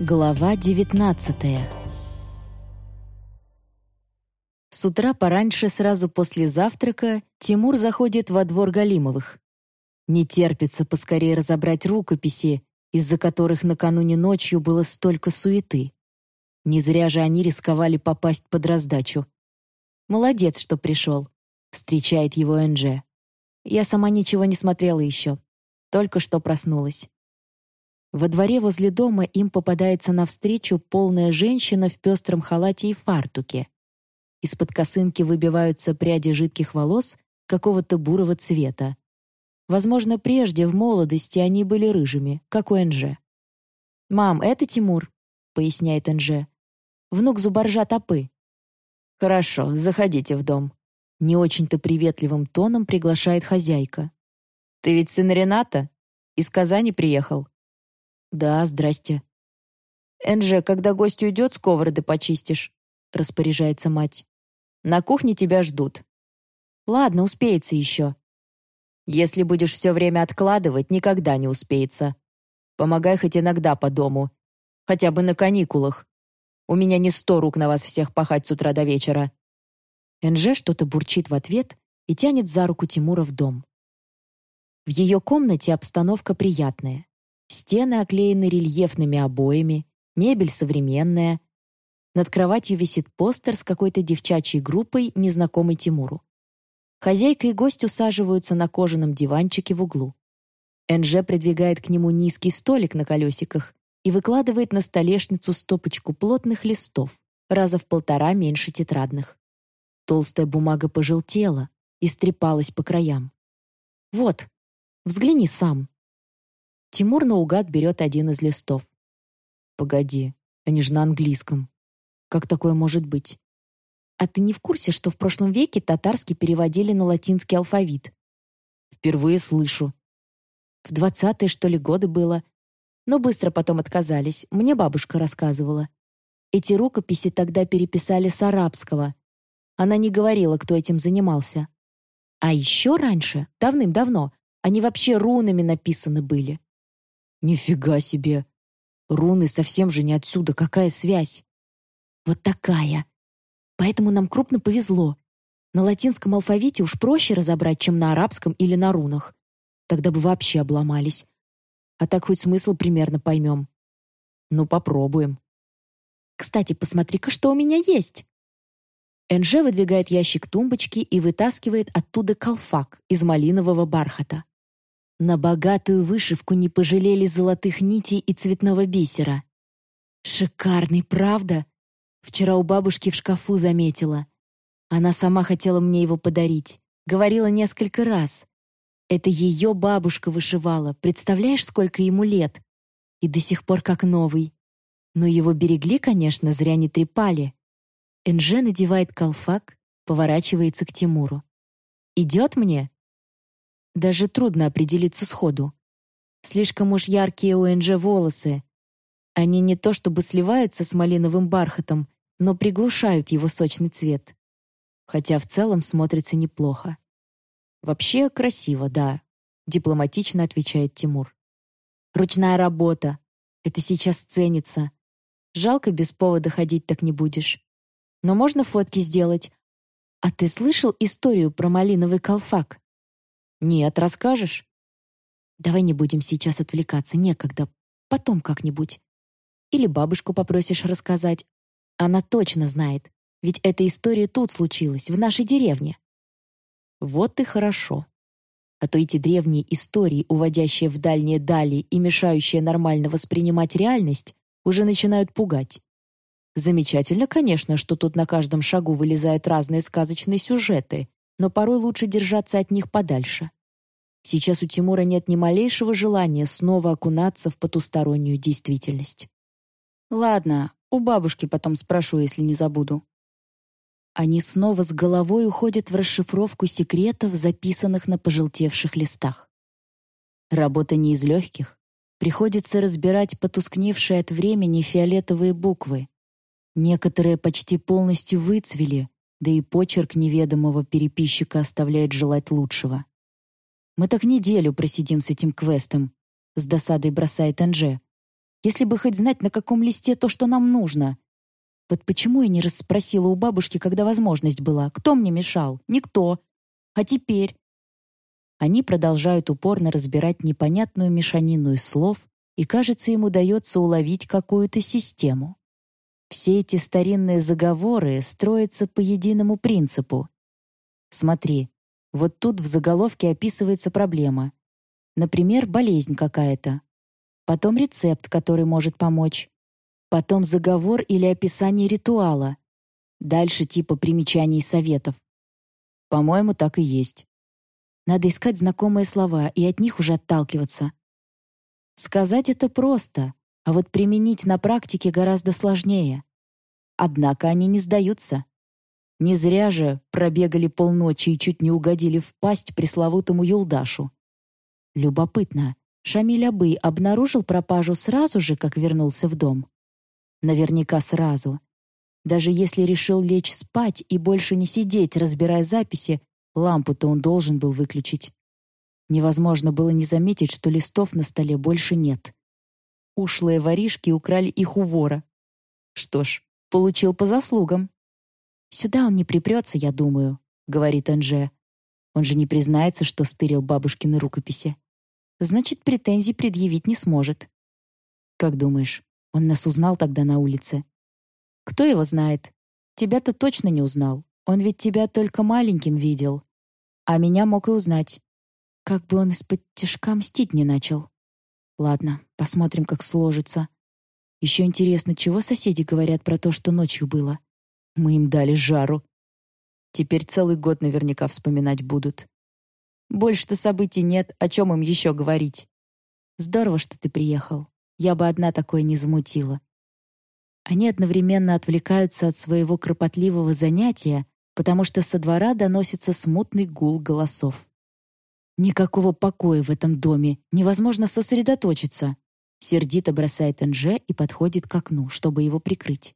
Глава 19 С утра пораньше, сразу после завтрака, Тимур заходит во двор Галимовых. Не терпится поскорее разобрать рукописи, из-за которых накануне ночью было столько суеты. Не зря же они рисковали попасть под раздачу. «Молодец, что пришел», — встречает его Энже. Я сама ничего не смотрела еще. Только что проснулась. Во дворе возле дома им попадается навстречу полная женщина в пестром халате и фартуке. Из-под косынки выбиваются пряди жидких волос какого-то бурого цвета. Возможно, прежде, в молодости, они были рыжими, как у Энже. «Мам, это Тимур», — поясняет Энже. «Внук Зубаржа Топы». «Хорошо, заходите в дом», — не очень-то приветливым тоном приглашает хозяйка. «Ты ведь сын Рената? Из Казани приехал?» «Да, здрасте». «Энже, когда гость уйдет, сковороды почистишь», — распоряжается мать. «На кухне тебя ждут». «Ладно, успеется еще». «Если будешь все время откладывать, никогда не успеется. Помогай хоть иногда по дому. Хотя бы на каникулах. У меня не сто рук на вас всех пахать с утра до вечера». Энже что-то бурчит в ответ и тянет за руку Тимура в дом. В ее комнате обстановка приятная. Стены оклеены рельефными обоями, мебель современная. Над кроватью висит постер с какой-то девчачьей группой, незнакомой Тимуру. Хозяйка и гость усаживаются на кожаном диванчике в углу. Энже придвигает к нему низкий столик на колесиках и выкладывает на столешницу стопочку плотных листов, раза в полтора меньше тетрадных. Толстая бумага пожелтела и стрепалась по краям. «Вот, взгляни сам», Тимур наугад берет один из листов. «Погоди, они же на английском. Как такое может быть?» «А ты не в курсе, что в прошлом веке татарский переводили на латинский алфавит?» «Впервые слышу». «В двадцатые, что ли, годы было. Но быстро потом отказались. Мне бабушка рассказывала. Эти рукописи тогда переписали с арабского. Она не говорила, кто этим занимался. А еще раньше, давным-давно, они вообще рунами написаны были. Нифига себе! Руны совсем же не отсюда, какая связь? Вот такая. Поэтому нам крупно повезло. На латинском алфавите уж проще разобрать, чем на арабском или на рунах. Тогда бы вообще обломались. А так хоть смысл примерно поймем. Ну, попробуем. Кстати, посмотри-ка, что у меня есть. Энже выдвигает ящик тумбочки и вытаскивает оттуда колфак из малинового бархата. На богатую вышивку не пожалели золотых нитей и цветного бисера. Шикарный, правда? Вчера у бабушки в шкафу заметила. Она сама хотела мне его подарить. Говорила несколько раз. Это ее бабушка вышивала. Представляешь, сколько ему лет? И до сих пор как новый. Но его берегли, конечно, зря не трепали. Энже надевает колфак, поворачивается к Тимуру. «Идет мне?» Даже трудно определиться сходу. Слишком уж яркие у Энджи волосы. Они не то чтобы сливаются с малиновым бархатом, но приглушают его сочный цвет. Хотя в целом смотрится неплохо. «Вообще красиво, да», — дипломатично отвечает Тимур. «Ручная работа. Это сейчас ценится. Жалко, без повода ходить так не будешь. Но можно фотки сделать. А ты слышал историю про малиновый колфак?» «Нет, расскажешь?» «Давай не будем сейчас отвлекаться, некогда. Потом как-нибудь. Или бабушку попросишь рассказать. Она точно знает, ведь эта история тут случилась, в нашей деревне». «Вот и хорошо. А то эти древние истории, уводящие в дальние дали и мешающие нормально воспринимать реальность, уже начинают пугать. Замечательно, конечно, что тут на каждом шагу вылезают разные сказочные сюжеты, но порой лучше держаться от них подальше. Сейчас у Тимура нет ни малейшего желания снова окунаться в потустороннюю действительность. Ладно, у бабушки потом спрошу, если не забуду. Они снова с головой уходят в расшифровку секретов, записанных на пожелтевших листах. Работа не из легких. Приходится разбирать потускневшие от времени фиолетовые буквы. Некоторые почти полностью выцвели, да и почерк неведомого переписчика оставляет желать лучшего. «Мы так неделю просидим с этим квестом», — с досадой бросает Анже. Если бы хоть знать, на каком листе то, что нам нужно. Вот почему я не расспросила у бабушки, когда возможность была? Кто мне мешал? Никто. А теперь? Они продолжают упорно разбирать непонятную мешанину из слов, и, кажется, им удается уловить какую-то систему. Все эти старинные заговоры строятся по единому принципу. Смотри, вот тут в заголовке описывается проблема. Например, болезнь какая-то. Потом рецепт, который может помочь. Потом заговор или описание ритуала. Дальше типа примечаний и советов. По-моему, так и есть. Надо искать знакомые слова и от них уже отталкиваться. Сказать это просто, а вот применить на практике гораздо сложнее. Однако они не сдаются. Не зря же пробегали полночи и чуть не угодили в пасть пресловутому Юлдашу. Любопытно, Шамиль Абы обнаружил пропажу сразу же, как вернулся в дом? Наверняка сразу. Даже если решил лечь спать и больше не сидеть, разбирая записи, Лампу-то он должен был выключить. Невозможно было не заметить, что листов на столе больше нет. Ушлые воришки украли их у вора. Что ж, получил по заслугам. «Сюда он не припрется, я думаю», — говорит Анже. Он же не признается, что стырил бабушкины рукописи. Значит, претензий предъявить не сможет. Как думаешь, он нас узнал тогда на улице? Кто его знает? Тебя-то точно не узнал. Он ведь тебя только маленьким видел. А меня мог и узнать. Как бы он из-под тяжка мстить не начал. Ладно, посмотрим, как сложится. Еще интересно, чего соседи говорят про то, что ночью было? Мы им дали жару. Теперь целый год наверняка вспоминать будут. Больше-то событий нет, о чем им еще говорить. Здорово, что ты приехал. Я бы одна такое не замутила. Они одновременно отвлекаются от своего кропотливого занятия, потому что со двора доносится смутный гул голосов. «Никакого покоя в этом доме, невозможно сосредоточиться», сердито бросает Энже и подходит к окну, чтобы его прикрыть.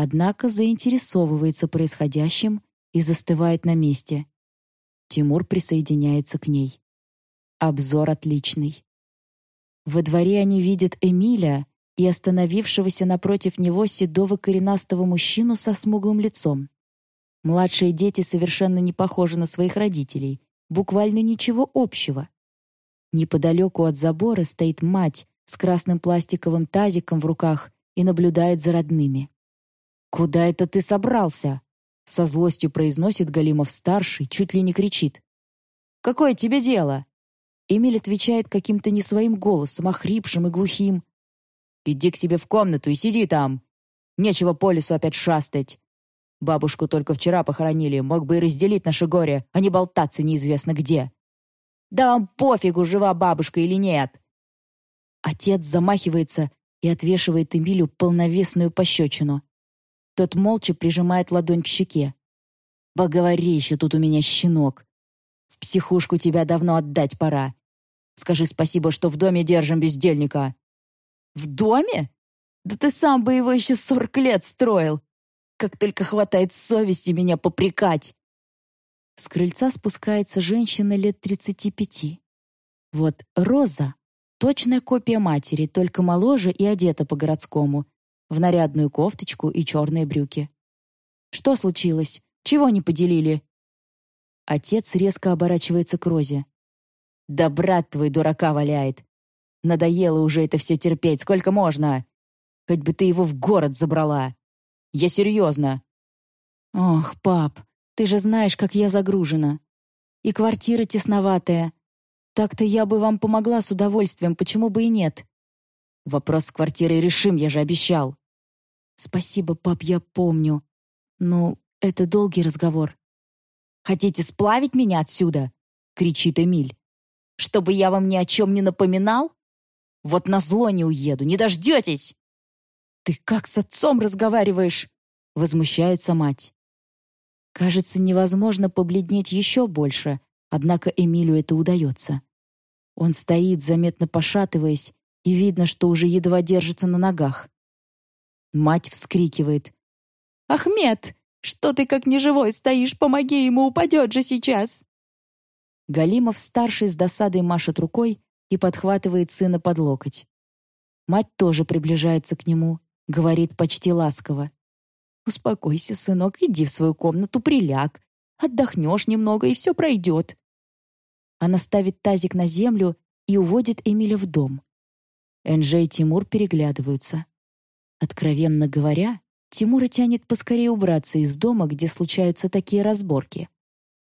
Однако заинтересовывается происходящим и застывает на месте. Тимур присоединяется к ней. Обзор отличный. Во дворе они видят Эмиля и остановившегося напротив него седого коренастого мужчину со смуглым лицом. Младшие дети совершенно не похожи на своих родителей, буквально ничего общего. Неподалеку от забора стоит мать с красным пластиковым тазиком в руках и наблюдает за родными. «Куда это ты собрался?» Со злостью произносит Галимов-старший, чуть ли не кричит. «Какое тебе дело?» Эмиль отвечает каким-то не своим голосом, охрипшим и глухим. «Иди к себе в комнату и сиди там. Нечего по лесу опять шастать. Бабушку только вчера похоронили, мог бы и разделить наше горе, а не болтаться неизвестно где. Да вам пофигу, жива бабушка или нет. Отец замахивается и отвешивает Эмилю полновесную пощечину. Тот молча прижимает ладонь к щеке. «Поговори еще тут у меня, щенок. В психушку тебя давно отдать пора. Скажи спасибо, что в доме держим бездельника». «В доме? Да ты сам бы его еще сорок лет строил. Как только хватает совести меня попрекать!» С крыльца спускается женщина лет 35. Вот Роза — точная копия матери, только моложе и одета по-городскому, в нарядную кофточку и черные брюки. «Что случилось? Чего не поделили?» Отец резко оборачивается к Розе. «Да брат твой дурака валяет. Надоело уже это все терпеть, сколько можно? Хоть бы ты его в город забрала!» Я серьезно». «Ох, пап, ты же знаешь, как я загружена. И квартира тесноватая. Так-то я бы вам помогла с удовольствием, почему бы и нет?» «Вопрос с квартирой решим, я же обещал». «Спасибо, пап, я помню. Ну, это долгий разговор». «Хотите сплавить меня отсюда?» — кричит Эмиль. «Чтобы я вам ни о чем не напоминал? Вот на зло не уеду, не дождетесь!» «Ты как с отцом разговариваешь?» — возмущается мать. Кажется, невозможно побледнеть еще больше, однако Эмилю это удается. Он стоит, заметно пошатываясь, и видно, что уже едва держится на ногах. Мать вскрикивает. «Ахмед, что ты как неживой стоишь? Помоги ему, упадет же сейчас!» Галимов-старший с досадой машет рукой и подхватывает сына под локоть. Мать тоже приближается к нему, говорит почти ласково. «Успокойся, сынок, иди в свою комнату, приляг. Отдохнешь немного, и все пройдет». Она ставит тазик на землю и уводит Эмиля в дом. Энджи и Тимур переглядываются. Откровенно говоря, Тимура тянет поскорее убраться из дома, где случаются такие разборки.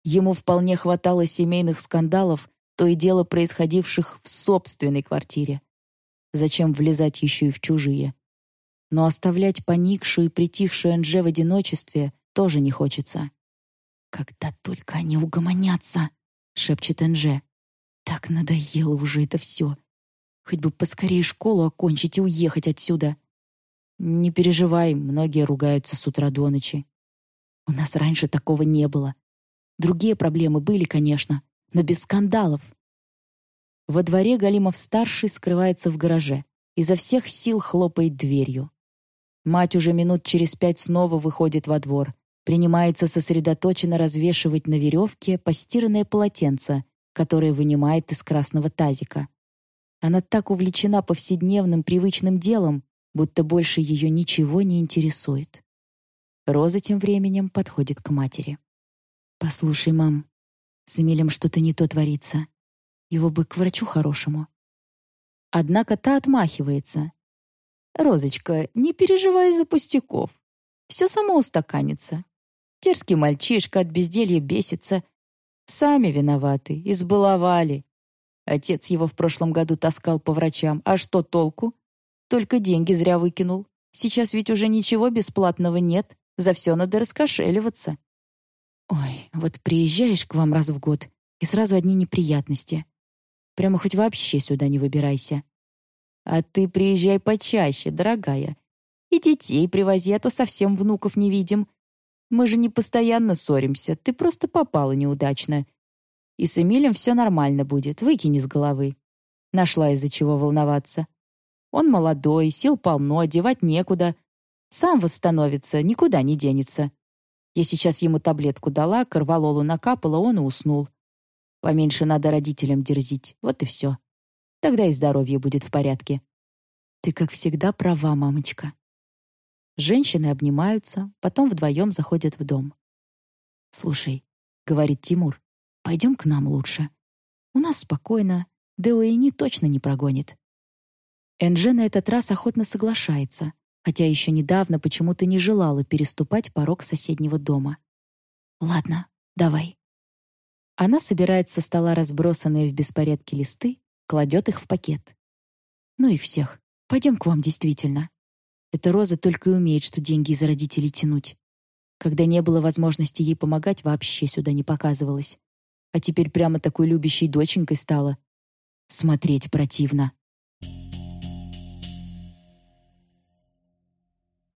Ему вполне хватало семейных скандалов, то и дело происходивших в собственной квартире. Зачем влезать еще и в чужие? Но оставлять поникшую и притихшую Энже в одиночестве тоже не хочется. «Когда только они угомонятся!» — шепчет Энже. «Так надоело уже это все. Хоть бы поскорее школу окончить и уехать отсюда». «Не переживай, многие ругаются с утра до ночи. У нас раньше такого не было. Другие проблемы были, конечно, но без скандалов». Во дворе Галимов-старший скрывается в гараже. Изо всех сил хлопает дверью. Мать уже минут через пять снова выходит во двор. Принимается сосредоточенно развешивать на веревке постиранное полотенце, которое вынимает из красного тазика. Она так увлечена повседневным привычным делом, будто больше ее ничего не интересует. Роза тем временем подходит к матери. «Послушай, мам, с Эмилем что-то не то творится. Его бы к врачу хорошему». Однако та отмахивается. «Розочка, не переживай за пустяков. Все само устаканится. Терский мальчишка от безделья бесится. Сами виноваты, избаловали. Отец его в прошлом году таскал по врачам. А что толку? Только деньги зря выкинул. Сейчас ведь уже ничего бесплатного нет. За все надо раскошеливаться. Ой, вот приезжаешь к вам раз в год, и сразу одни неприятности. Прямо хоть вообще сюда не выбирайся. А ты приезжай почаще, дорогая. И детей привози, а то совсем внуков не видим. Мы же не постоянно ссоримся, ты просто попала неудачно. И с Эмилем все нормально будет, выкини с головы. Нашла из-за чего волноваться. Он молодой, сил полно, одевать некуда. Сам восстановится, никуда не денется. Я сейчас ему таблетку дала, корвалолу накапала, он и уснул. Поменьше надо родителям дерзить, вот и все. Тогда и здоровье будет в порядке. Ты, как всегда, права, мамочка. Женщины обнимаются, потом вдвоем заходят в дом. «Слушай», — говорит Тимур, — «пойдем к нам лучше. У нас спокойно, Деуэйни точно не прогонит». Энже на этот раз охотно соглашается, хотя еще недавно почему-то не желала переступать порог соседнего дома. «Ладно, давай». Она собирает со стола разбросанные в беспорядке листы, кладет их в пакет. «Ну их всех. Пойдем к вам действительно. Эта Роза только и умеет, что деньги из родителей тянуть. Когда не было возможности ей помогать, вообще сюда не показывалась. А теперь прямо такой любящей доченькой стала. Смотреть противно.